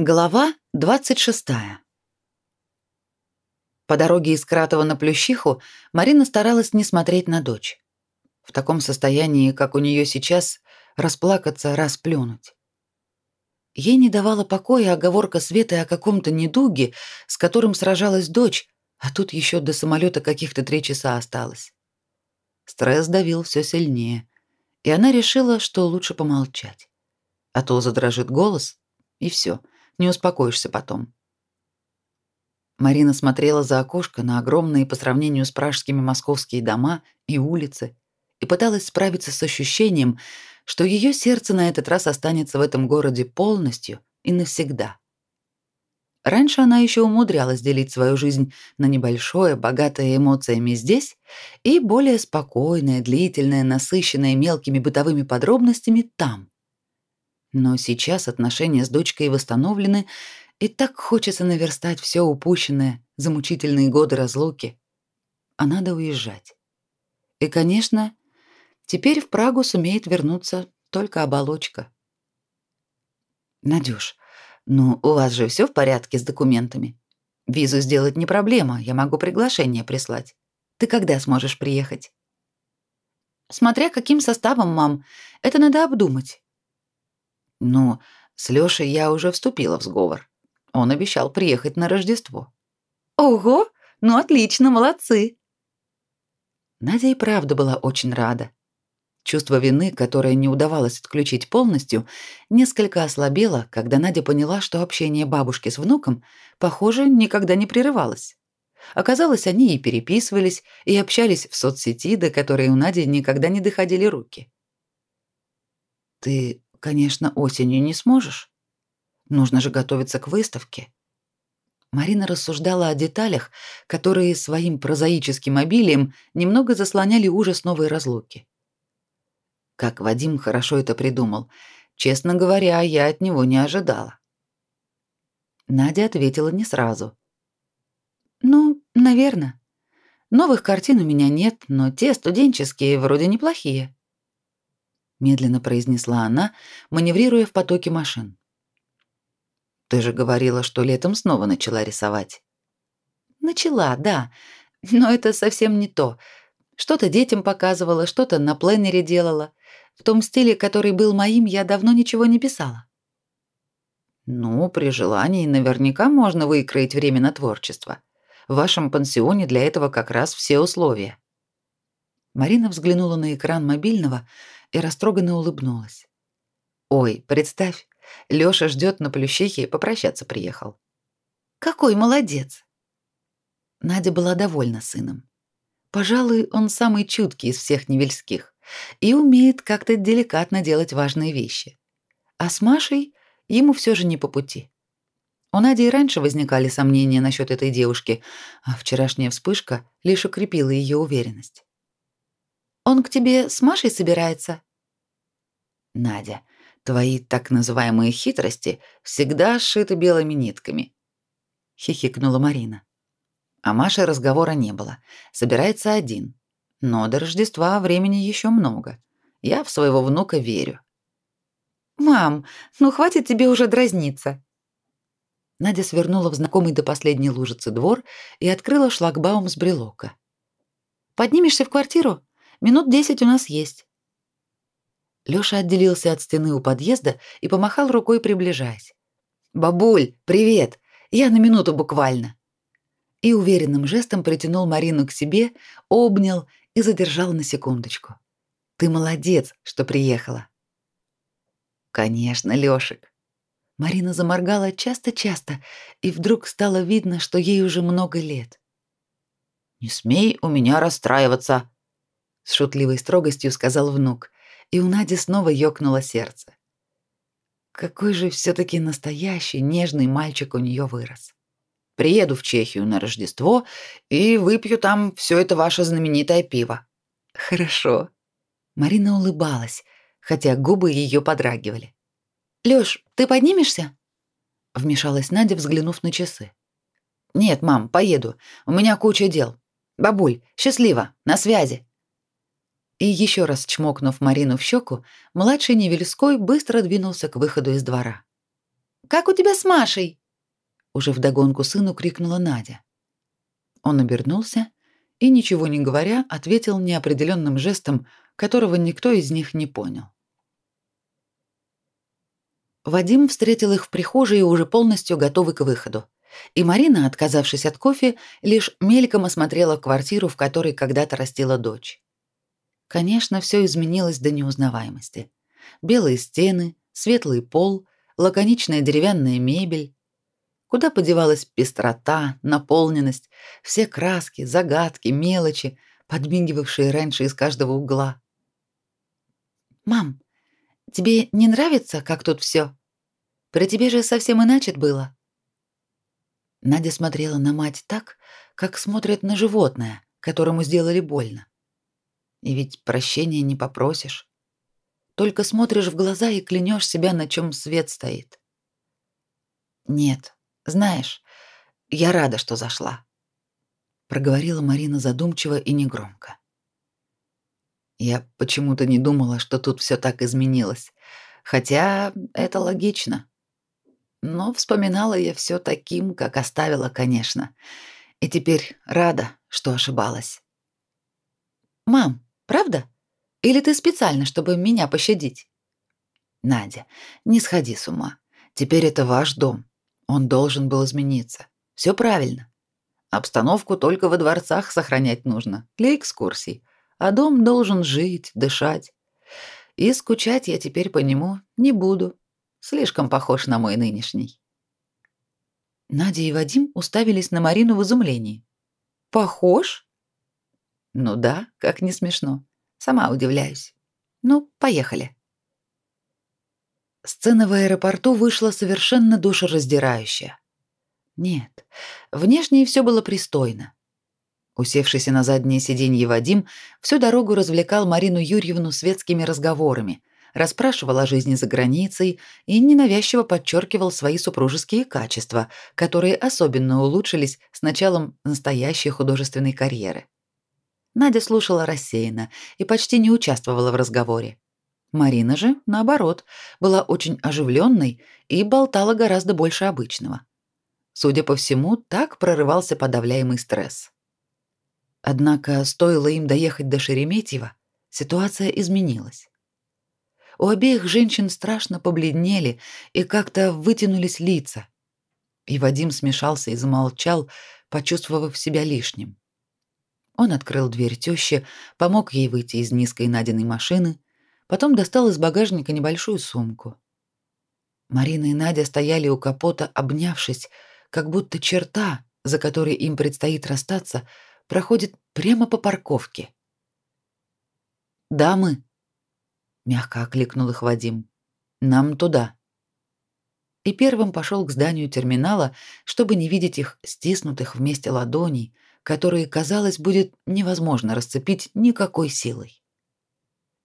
Глава 26. По дороге из Кратова на Плющиху Марина старалась не смотреть на дочь. В таком состоянии, как у нее сейчас, расплакаться, расплюнуть. Ей не давала покоя оговорка Светы о каком-то недуге, с которым сражалась дочь, а тут еще до самолета каких-то три часа осталось. Стресс давил все сильнее, и она решила, что лучше помолчать. А то задрожит голос, и все — не успокоишься потом. Марина смотрела за окошко на огромные по сравнению с пражскими московские дома и улицы и пыталась справиться с ощущением, что ее сердце на этот раз останется в этом городе полностью и навсегда. Раньше она еще умудрялась делить свою жизнь на небольшое, богатое эмоциями здесь и более спокойное, длительное, насыщенное мелкими бытовыми подробностями там. Но сейчас отношения с дочкой восстановлены, и так хочется наверстать все упущенное за мучительные годы разлуки. А надо уезжать. И, конечно, теперь в Прагу сумеет вернуться только оболочка. Надюш, ну у вас же все в порядке с документами? Визу сделать не проблема, я могу приглашение прислать. Ты когда сможешь приехать? Смотря каким составом, мам, это надо обдумать. Ну, с Лёшей я уже вступила в сговор. Он обещал приехать на Рождество. Ого, ну отлично, молодцы. Надя и правда была очень рада. Чувство вины, которое не удавалось отключить полностью, несколько ослабело, когда Надя поняла, что общение бабушки с внуком, похоже, никогда не прерывалось. Оказалось, они и переписывались, и общались в соцсети, до которой у Нади никогда не доходили руки. «Ты Конечно, осенью не сможешь. Нужно же готовиться к выставке. Марина рассуждала о деталях, которые своим прозаическим обилием немного заслоняли ужас новой разлуки. Как Вадим хорошо это придумал. Честно говоря, я от него не ожидала. Надя ответила не сразу. Ну, наверное. Новых картин у меня нет, но те студенческие вроде неплохие медленно произнесла она, маневрируя в потоке машин. Ты же говорила, что летом снова начала рисовать. Начала, да, но это совсем не то. Что-то детям показывала, что-то на пленере делала. В том стиле, который был моим, я давно ничего не писала. Ну, при желании наверняка можно выкроить время на творчество. В вашем пансионе для этого как раз все условия. Марина взглянула на экран мобильного, и растроганно улыбнулась. «Ой, представь, Лёша ждёт на Плющихе и попрощаться приехал». «Какой молодец!» Надя была довольна сыном. Пожалуй, он самый чуткий из всех невельских и умеет как-то деликатно делать важные вещи. А с Машей ему всё же не по пути. У Нади и раньше возникали сомнения насчёт этой девушки, а вчерашняя вспышка лишь укрепила её уверенность. Он к тебе с Машей собирается? Надя, твои так называемые хитрости всегда сшиты белыми нитками, хихикнула Марина. А Маше разговора не было. Собирается один. Но до Рождества времени еще много. Я в своего внука верю. Мам, ну хватит тебе уже дразниться. Надя свернула в знакомый до последней лужицы двор и открыла шлагбаум с брелока. Поднимешься в квартиру? Минут десять у нас есть. Лёша отделился от стены у подъезда и помахал рукой, приближаясь. Бабуль, привет. Я на минуту буквально. И уверенным жестом притянул Марину к себе, обнял и задержал на секундочку. Ты молодец, что приехала. Конечно, Лёшик. Марина заморгала часто-часто, и вдруг стало видно, что ей уже много лет. Не смей у меня расстраиваться, с шутливой строгостью сказал внук, и у Нади снова ёкнуло сердце. Какой же все таки настоящий нежный мальчик у нее вырос. Приеду в Чехию на Рождество и выпью там все это ваше знаменитое пиво. Хорошо. Марина улыбалась, хотя губы ее подрагивали. Лёш, ты поднимешься? Вмешалась Надя, взглянув на часы. Нет, мам, поеду. У меня куча дел. Бабуль, счастливо, на связи. И еще раз чмокнув Марину в щеку, младший Невельской быстро двинулся к выходу из двора. как у тебя с Машей?» Уже вдогонку сыну крикнула Надя. Он обернулся и, ничего не говоря, ответил неопределенным жестом, которого никто из них не понял. Вадим встретил их в прихожей уже полностью готовый к выходу. И Марина, отказавшись от кофе, лишь мельком осмотрела квартиру, в которой когда-то растила дочь. Конечно, все изменилось до неузнаваемости. Белые стены, светлый пол, лаконичная деревянная мебель. Куда подевалась пестрота, наполненность, все краски, загадки, мелочи, подмигивавшие раньше из каждого угла. «Мам, тебе не нравится, как тут все? Про тебе же совсем иначе было». Надя смотрела на мать так, как смотрят на животное, которому сделали больно. И ведь прощения не попросишь. Только смотришь в глаза и клянешь себя, на чем свет стоит. Нет, знаешь, я рада, что зашла, проговорила Марина задумчиво и негромко. Я почему-то не думала, что тут все так изменилось, хотя это логично. Но вспоминала я все таким, как оставила, конечно. И теперь рада, что ошибалась. Мам, правда? Или ты специально, чтобы меня пощадить? Надя, не сходи с ума. Теперь это ваш дом. Он должен был измениться. Все правильно. Обстановку только во дворцах сохранять нужно, для экскурсий. А дом должен жить, дышать. И скучать я теперь по нему не буду. Слишком похож на мой нынешний. Надя и Вадим уставились на Марину в изумлении. Похож? Ну да, как не смешно. Сама удивляюсь. Ну, поехали. Сцена в аэропорту вышла совершенно душераздирающая. Нет, внешне все было пристойно. Усевшийся на заднее сиденье Вадим всю дорогу развлекал Марину Юрьевну светскими разговорами, расспрашивал о жизни за границей и ненавязчиво подчеркивал свои супружеские качества, которые особенно улучшились с началом настоящей художественной карьеры. Надя слушала рассеянно и почти не участвовала в разговоре. Марина же, наоборот, была очень оживленной и болтала гораздо больше обычного. Судя по всему, так прорывался подавляемый стресс. Однако, стоило им доехать до Шереметьево, ситуация изменилась. У обеих женщин страшно побледнели и как-то вытянулись лица. И Вадим смешался и замолчал, почувствовав себя лишним. Он открыл дверь тёще, помог ей выйти из низкой Надиной машины, потом достал из багажника небольшую сумку. Марина и Надя стояли у капота, обнявшись, как будто черта, за которой им предстоит расстаться, проходит прямо по парковке. «Дамы», мягко окликнул их Вадим. Нам туда. И первым пошел к зданию терминала, чтобы не видеть их стиснутых вместе ладоней, которые, казалось, будет невозможно расцепить никакой силой.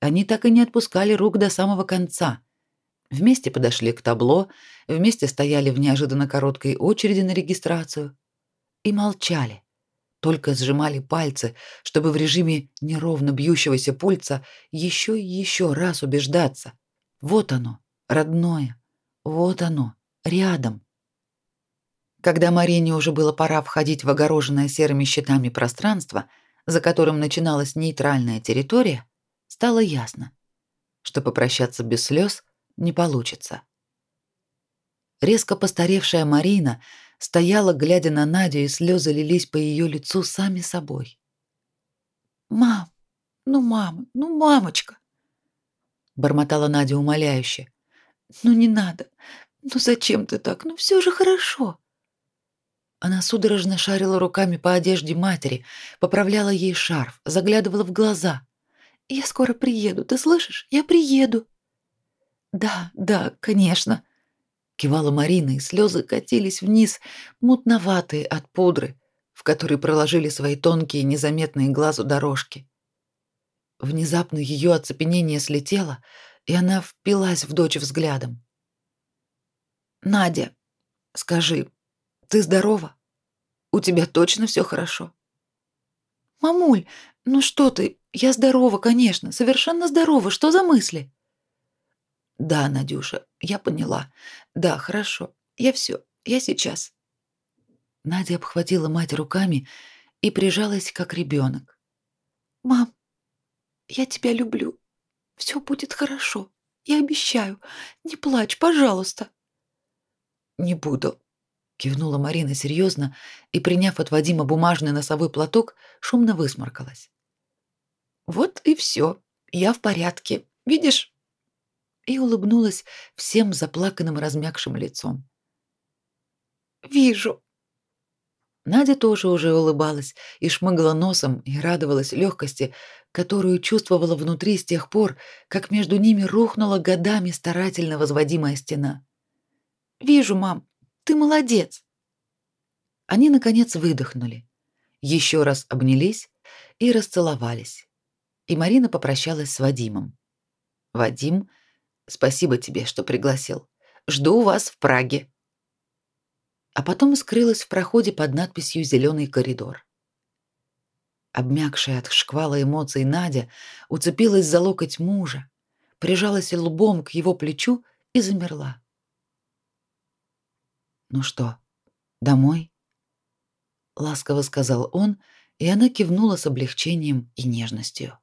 Они так и не отпускали рук до самого конца. Вместе подошли к табло, вместе стояли в неожиданно короткой очереди на регистрацию и молчали только сжимали пальцы, чтобы в режиме неровно бьющегося пульса еще и еще раз убеждаться. Вот оно, родное. Вот оно, рядом. Когда Марине уже было пора входить в огороженное серыми щитами пространство, за которым начиналась нейтральная территория, стало ясно, что попрощаться без слез не получится. Резко постаревшая Марина стояла, глядя на Надю, и слезы лились по ее лицу сами собой. «Мам, ну, мама, ну, мамочка!» бормотала Надя умоляюще. «Ну, не надо. Ну, зачем ты так? Ну, все же хорошо!» Она судорожно шарила руками по одежде матери, поправляла ей шарф, заглядывала в глаза. «Я скоро приеду, ты слышишь? Я приеду!» «Да, да, конечно!» кивала Марина, и слезы катились вниз, мутноватые от пудры, в которой проложили свои тонкие, незаметные глазу дорожки. Внезапно ее оцепенение слетело, и она впилась в дочь взглядом. Надя, скажи, ты здорова? У тебя точно все хорошо? Мамуль, ну что ты? Я здорова, конечно, совершенно здорова. Что за мысли? Да, Надюша, я поняла. Да, хорошо. Я все, я сейчас. Надя обхватила мать руками и прижалась как ребенок. Мам, я тебя люблю. Все будет хорошо. Я обещаю. Не плачь, пожалуйста. Не буду, кивнула Марина серьезно и, приняв от Вадима бумажный носовой платок, шумно высморкалась. Вот и все. Я в порядке. Видишь? И улыбнулась всем заплаканным размякшим лицом. Вижу. Надя тоже уже улыбалась и шмыгала носом и радовалась легкости, которую чувствовала внутри с тех пор, как между ними рухнула годами старательно возводимая стена. Вижу, мам, ты молодец. Они наконец выдохнули, еще раз обнялись и расцеловались. И Марина попрощалась с Вадимом. Вадим, спасибо тебе, что пригласил. Жду вас в Праге а потом скрылась в проходе под надписью «Зеленый коридор». Обмякшая от шквала эмоций Надя уцепилась за локоть мужа, прижалась лбом к его плечу и замерла. «Ну что, домой?» — ласково сказал он, и она кивнула с облегчением и нежностью.